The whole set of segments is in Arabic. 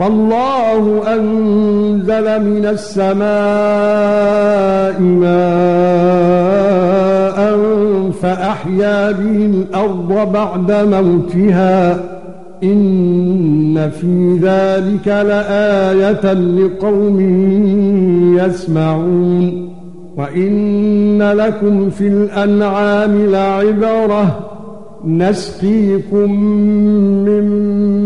والله أنزل من السماء ماء فأحيا به الأرض بعد موتها إن في ذلك لآية لقوم يسمعون وإن لكم في الأنعام لعبرة نسقيكم مما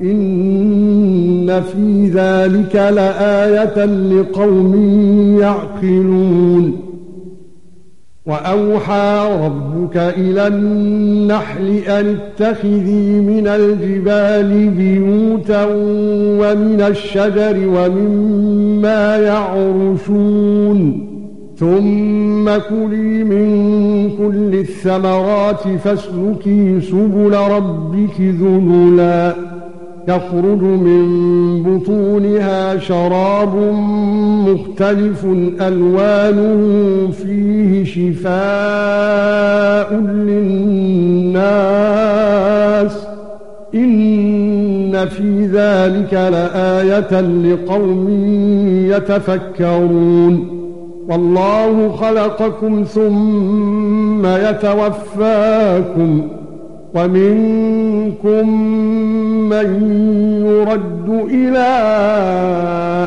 ان في ذلك لآية لقوم يعقلون واوحى ربك إلى النحل ان اتخذي من الجبال بيوتا ومن الشجر ومما يعرشون ثم كلي من كل الثمرات فاسلكي سبل ربك ذللا يخرج من بطونها شراب مختلف ألوانه فيه شفاء للناس إن في ذلك لآية لقوم يتفكرون والله خلقكم ثم يتوفاكم ومنكم من يرد إلى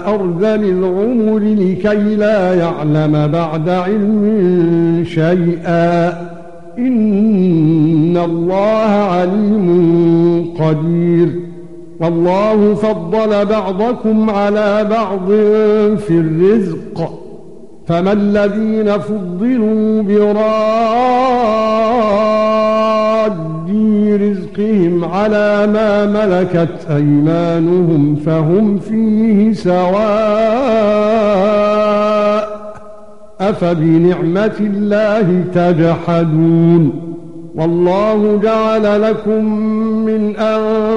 أرذل العمر لكي لا يعلم بعد علم شيئا. إن الله عليم قدير. والله فضل بعضكم على بعض في الرزق. فما الذين فضلوا براد رزقهم على ما ملكت أيمانهم فهم فيه سواء أفبنعمة الله تجحدون والله جعل لكم من